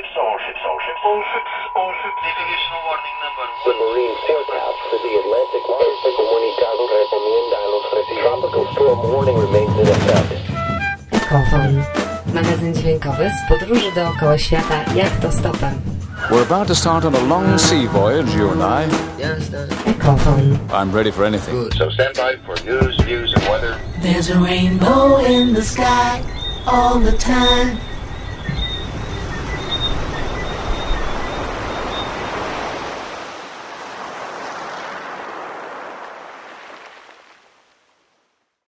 ships, all ships, all ships, all ships, all ships. Navigational warning number The marine forecast for the Atlantic Este comunicado recomienda a los residentes. Tropical storm warning remains in effect. Kofon. Magazyn dźwiękowy z podróży dookoła świata jak to stopem. We're about to start on a long sea voyage, you and I. EkoFon. I'm ready for anything. Good. So stand by for news, views, and weather. There's a rainbow in the sky all the time.